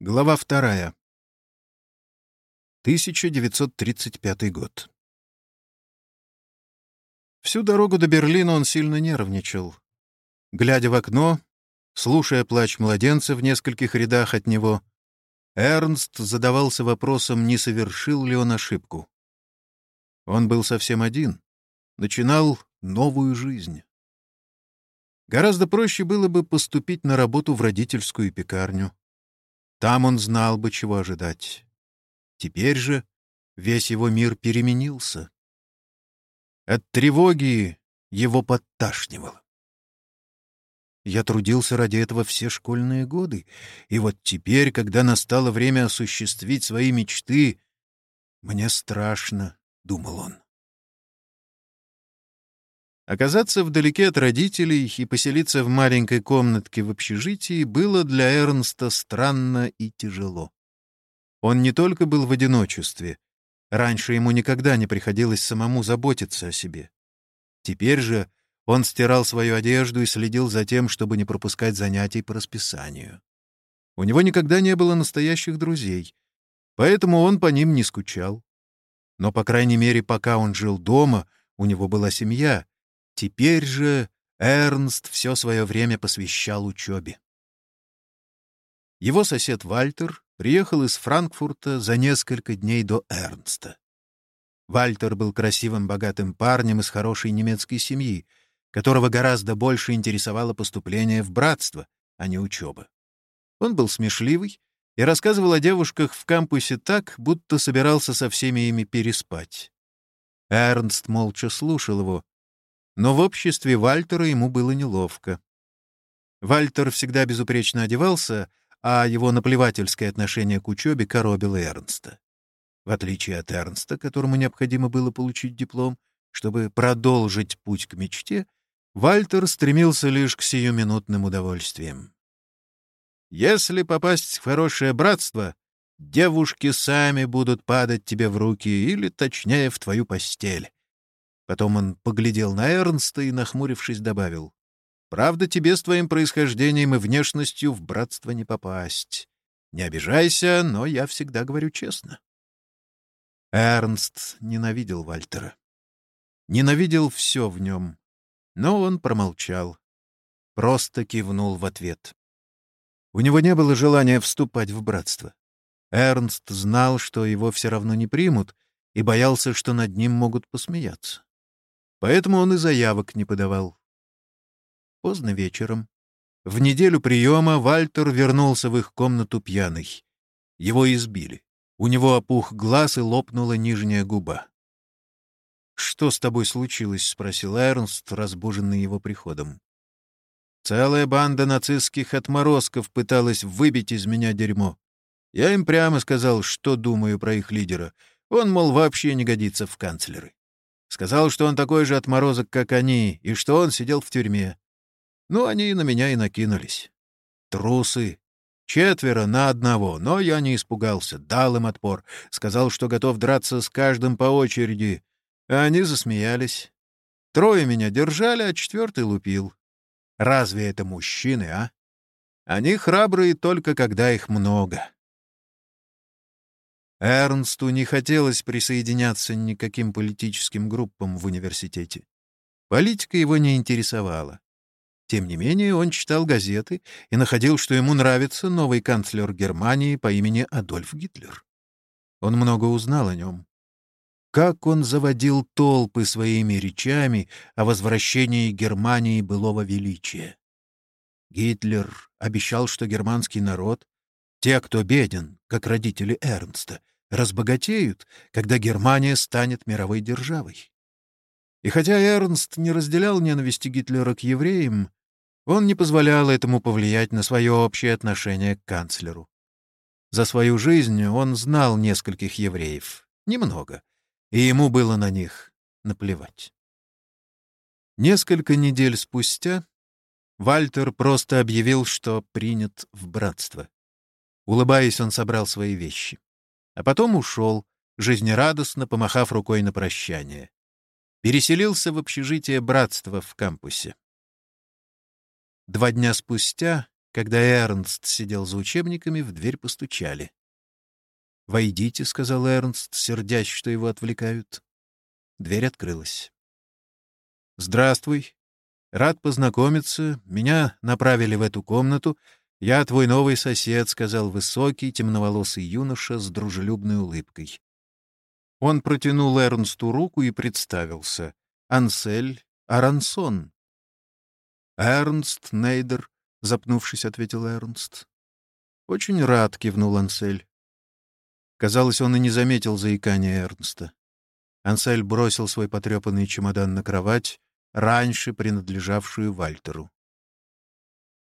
Глава вторая. 1935 год. Всю дорогу до Берлина он сильно нервничал. Глядя в окно, слушая плач младенца в нескольких рядах от него, Эрнст задавался вопросом, не совершил ли он ошибку. Он был совсем один, начинал новую жизнь. Гораздо проще было бы поступить на работу в родительскую пекарню. Там он знал бы, чего ожидать. Теперь же весь его мир переменился. От тревоги его подташнивало. Я трудился ради этого все школьные годы, и вот теперь, когда настало время осуществить свои мечты, мне страшно, — думал он. Оказаться вдалеке от родителей и поселиться в маленькой комнатке в общежитии было для Эрнста странно и тяжело. Он не только был в одиночестве, раньше ему никогда не приходилось самому заботиться о себе. Теперь же он стирал свою одежду и следил за тем, чтобы не пропускать занятий по расписанию. У него никогда не было настоящих друзей, поэтому он по ним не скучал. Но, по крайней мере, пока он жил дома, у него была семья — Теперь же Эрнст все свое время посвящал учебе. Его сосед Вальтер приехал из Франкфурта за несколько дней до Эрнста. Вальтер был красивым, богатым парнем из хорошей немецкой семьи, которого гораздо больше интересовало поступление в братство, а не учеба. Он был смешливый и рассказывал о девушках в кампусе так, будто собирался со всеми ими переспать. Эрнст молча слушал его, но в обществе Вальтера ему было неловко. Вальтер всегда безупречно одевался, а его наплевательское отношение к учебе коробило Эрнста. В отличие от Эрнста, которому необходимо было получить диплом, чтобы продолжить путь к мечте, Вальтер стремился лишь к сиюминутным удовольствиям. «Если попасть в хорошее братство, девушки сами будут падать тебе в руки или, точнее, в твою постель. Потом он поглядел на Эрнста и, нахмурившись, добавил. «Правда, тебе с твоим происхождением и внешностью в братство не попасть. Не обижайся, но я всегда говорю честно». Эрнст ненавидел Вальтера. Ненавидел все в нем. Но он промолчал. Просто кивнул в ответ. У него не было желания вступать в братство. Эрнст знал, что его все равно не примут, и боялся, что над ним могут посмеяться. Поэтому он и заявок не подавал. Поздно вечером, в неделю приема, Вальтер вернулся в их комнату пьяный. Его избили. У него опух глаз и лопнула нижняя губа. «Что с тобой случилось?» — спросил Эрнст, разбуженный его приходом. «Целая банда нацистских отморозков пыталась выбить из меня дерьмо. Я им прямо сказал, что думаю про их лидера. Он, мол, вообще не годится в канцлеры. Сказал, что он такой же отморозок, как они, и что он сидел в тюрьме. Ну, они на меня и накинулись. Трусы. Четверо на одного, но я не испугался, дал им отпор, сказал, что готов драться с каждым по очереди. А они засмеялись. Трое меня держали, а четвертый лупил. Разве это мужчины, а? Они храбрые только когда их много. Эрнсту не хотелось присоединяться никаким политическим группам в университете. Политика его не интересовала. Тем не менее, он читал газеты и находил, что ему нравится новый канцлер Германии по имени Адольф Гитлер. Он много узнал о нем. Как он заводил толпы своими речами о возвращении Германии былого величия. Гитлер обещал, что германский народ те, кто беден, как родители Эрнста, разбогатеют, когда Германия станет мировой державой. И хотя Эрнст не разделял ненависти Гитлера к евреям, он не позволял этому повлиять на свое общее отношение к канцлеру. За свою жизнь он знал нескольких евреев, немного, и ему было на них наплевать. Несколько недель спустя Вальтер просто объявил, что принят в братство. Улыбаясь, он собрал свои вещи. А потом ушел, жизнерадостно помахав рукой на прощание. Переселился в общежитие братства в кампусе. Два дня спустя Когда Эрнст сидел за учебниками, в дверь постучали. «Войдите», — сказал Эрнст, сердясь, что его отвлекают. Дверь открылась. «Здравствуй. Рад познакомиться. Меня направили в эту комнату. Я твой новый сосед», — сказал высокий, темноволосый юноша с дружелюбной улыбкой. Он протянул Эрнсту руку и представился. «Ансель Арансон». «Эрнст Нейдер», — запнувшись, ответил Эрнст. «Очень рад», — кивнул Ансель. Казалось, он и не заметил заикания Эрнста. Ансель бросил свой потрепанный чемодан на кровать, раньше принадлежавшую Вальтеру.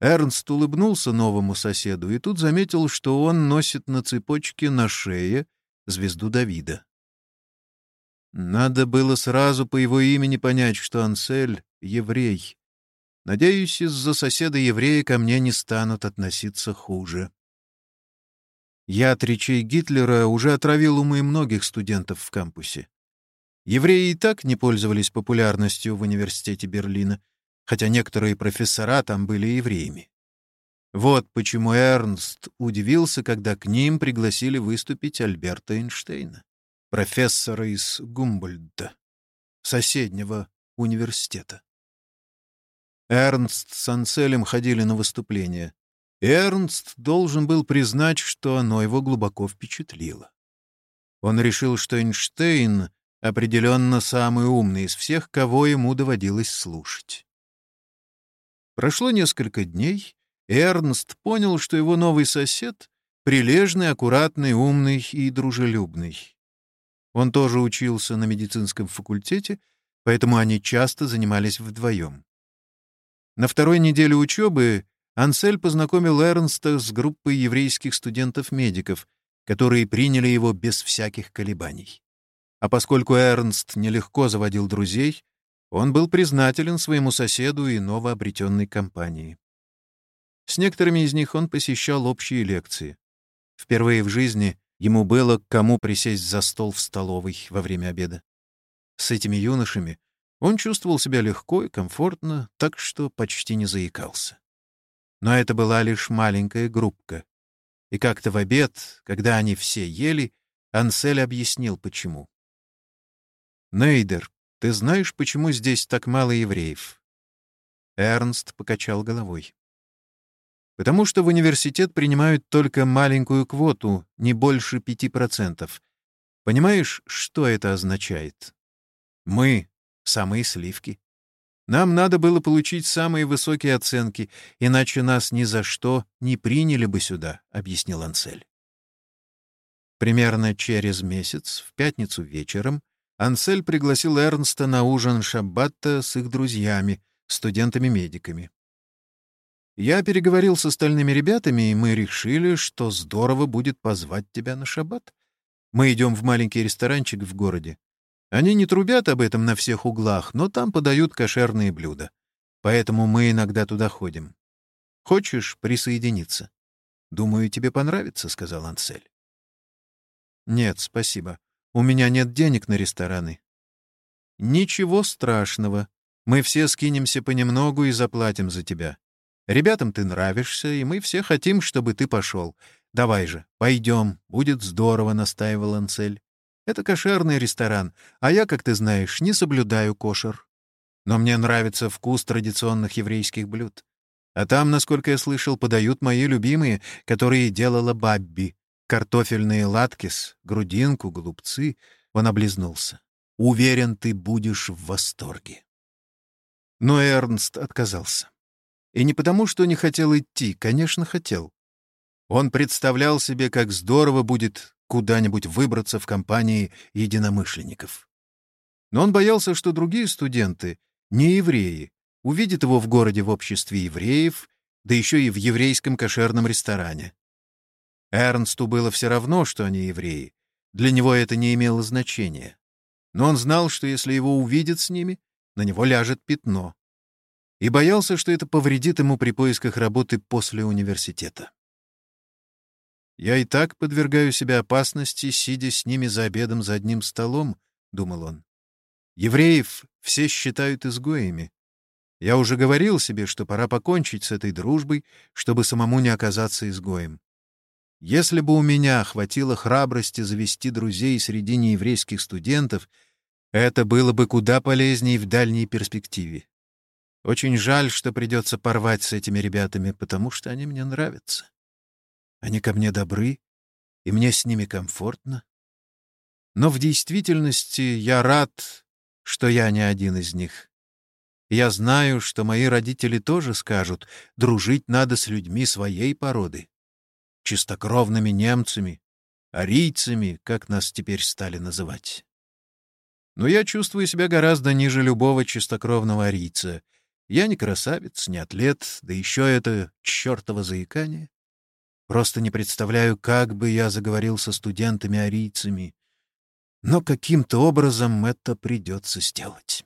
Эрнст улыбнулся новому соседу и тут заметил, что он носит на цепочке на шее звезду Давида. Надо было сразу по его имени понять, что Ансель — еврей. Надеюсь, из-за соседа еврея ко мне не станут относиться хуже. Яд речей Гитлера уже отравил умы многих студентов в кампусе. Евреи и так не пользовались популярностью в университете Берлина, хотя некоторые профессора там были евреями. Вот почему Эрнст удивился, когда к ним пригласили выступить Альберта Эйнштейна, профессора из Гумбольда, соседнего университета. Эрнст с Анцелем ходили на выступление. Эрнст должен был признать, что оно его глубоко впечатлило. Он решил, что Эйнштейн определенно самый умный из всех, кого ему доводилось слушать. Прошло несколько дней, и Эрнст понял, что его новый сосед — прилежный, аккуратный, умный и дружелюбный. Он тоже учился на медицинском факультете, поэтому они часто занимались вдвоем. На второй неделе учебы Ансель познакомил Эрнста с группой еврейских студентов-медиков, которые приняли его без всяких колебаний. А поскольку Эрнст нелегко заводил друзей, он был признателен своему соседу и новообретенной компании. С некоторыми из них он посещал общие лекции. Впервые в жизни ему было к кому присесть за стол в столовой во время обеда. С этими юношами он чувствовал себя легко и комфортно, так что почти не заикался. Но это была лишь маленькая группка. И как-то в обед, когда они все ели, Ансель объяснил, почему. «Нейдер, ты знаешь, почему здесь так мало евреев?» Эрнст покачал головой. «Потому что в университет принимают только маленькую квоту, не больше пяти процентов. Понимаешь, что это означает? Мы — самые сливки. Нам надо было получить самые высокие оценки, иначе нас ни за что не приняли бы сюда», — объяснил Ансель. Примерно через месяц, в пятницу вечером, Ансель пригласил Эрнста на ужин шаббата с их друзьями, студентами-медиками. Я переговорил с остальными ребятами, и мы решили, что здорово будет позвать тебя на шаббат. Мы идем в маленький ресторанчик в городе. Они не трубят об этом на всех углах, но там подают кошерные блюда. Поэтому мы иногда туда ходим. Хочешь присоединиться? Думаю, тебе понравится, — сказал Ансель. Нет, спасибо. У меня нет денег на рестораны. Ничего страшного. Мы все скинемся понемногу и заплатим за тебя. Ребятам ты нравишься, и мы все хотим, чтобы ты пошел. Давай же, пойдем, будет здорово, — настаивал Ансель. Это кошерный ресторан, а я, как ты знаешь, не соблюдаю кошер. Но мне нравится вкус традиционных еврейских блюд. А там, насколько я слышал, подают мои любимые, которые делала Бабби. Картофельные латкис, грудинку, голубцы. Он облизнулся. Уверен, ты будешь в восторге. Но Эрнст отказался. И не потому, что не хотел идти, конечно, хотел. Он представлял себе, как здорово будет куда-нибудь выбраться в компании единомышленников. Но он боялся, что другие студенты, не евреи, увидят его в городе в обществе евреев, да еще и в еврейском кошерном ресторане. Эрнсту было все равно, что они евреи. Для него это не имело значения. Но он знал, что если его увидят с ними, на него ляжет пятно. И боялся, что это повредит ему при поисках работы после университета. «Я и так подвергаю себя опасности, сидя с ними за обедом за одним столом», — думал он. «Евреев все считают изгоями. Я уже говорил себе, что пора покончить с этой дружбой, чтобы самому не оказаться изгоем. Если бы у меня хватило храбрости завести друзей среди нееврейских студентов, это было бы куда полезнее в дальней перспективе. Очень жаль, что придется порвать с этими ребятами, потому что они мне нравятся. Они ко мне добры, и мне с ними комфортно. Но в действительности я рад, что я не один из них. Я знаю, что мои родители тоже скажут, дружить надо с людьми своей породы. Чистокровными немцами, арийцами, как нас теперь стали называть. Но я чувствую себя гораздо ниже любого чистокровного арийца. Я не красавец, не атлет, да еще это чертово заикание. Просто не представляю, как бы я заговорил со студентами-арийцами. Но каким-то образом это придется сделать.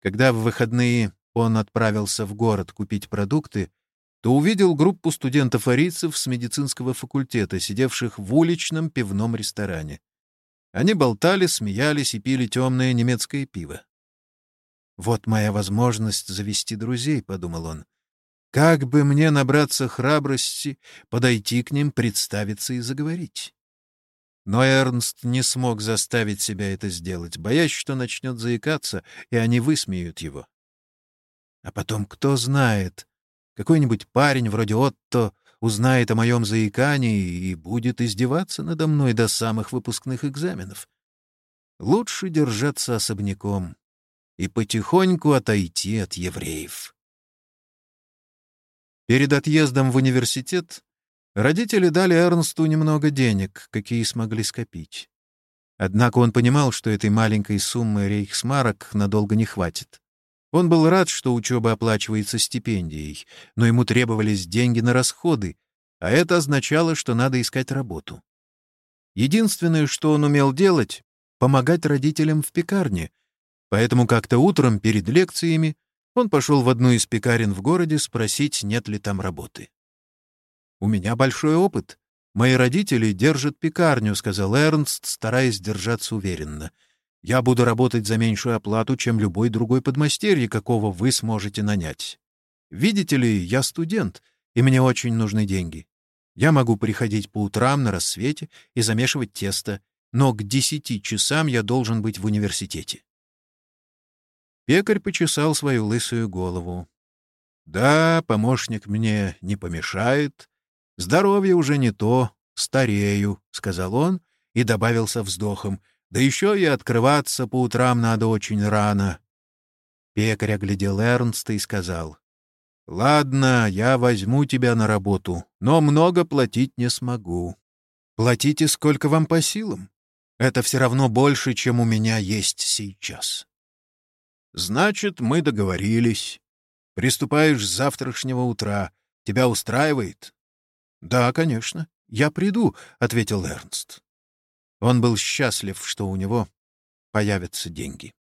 Когда в выходные он отправился в город купить продукты, то увидел группу студентов-арийцев с медицинского факультета, сидевших в уличном пивном ресторане. Они болтали, смеялись и пили темное немецкое пиво. «Вот моя возможность завести друзей», — подумал он. «Как бы мне набраться храбрости, подойти к ним, представиться и заговорить?» Но Эрнст не смог заставить себя это сделать, боясь, что начнет заикаться, и они высмеют его. А потом, кто знает, какой-нибудь парень вроде Отто узнает о моем заикании и будет издеваться надо мной до самых выпускных экзаменов. Лучше держаться особняком и потихоньку отойти от евреев. Перед отъездом в университет Родители дали Эрнсту немного денег, какие смогли скопить. Однако он понимал, что этой маленькой суммы рейхсмарок надолго не хватит. Он был рад, что учеба оплачивается стипендией, но ему требовались деньги на расходы, а это означало, что надо искать работу. Единственное, что он умел делать — помогать родителям в пекарне, поэтому как-то утром перед лекциями он пошел в одну из пекарен в городе спросить, нет ли там работы. «У меня большой опыт. Мои родители держат пекарню», — сказал Эрнст, стараясь держаться уверенно. «Я буду работать за меньшую оплату, чем любой другой подмастерье, какого вы сможете нанять. Видите ли, я студент, и мне очень нужны деньги. Я могу приходить по утрам на рассвете и замешивать тесто, но к десяти часам я должен быть в университете». Пекарь почесал свою лысую голову. «Да, помощник мне не помешает, Здоровье уже не то, старею, — сказал он и добавил со вздохом. Да еще и открываться по утрам надо очень рано. Пекарь оглядел Эрнста и сказал. — Ладно, я возьму тебя на работу, но много платить не смогу. Платите сколько вам по силам. Это все равно больше, чем у меня есть сейчас. Значит, мы договорились. Приступаешь с завтрашнего утра. Тебя устраивает? «Да, конечно. Я приду», — ответил Эрнст. Он был счастлив, что у него появятся деньги.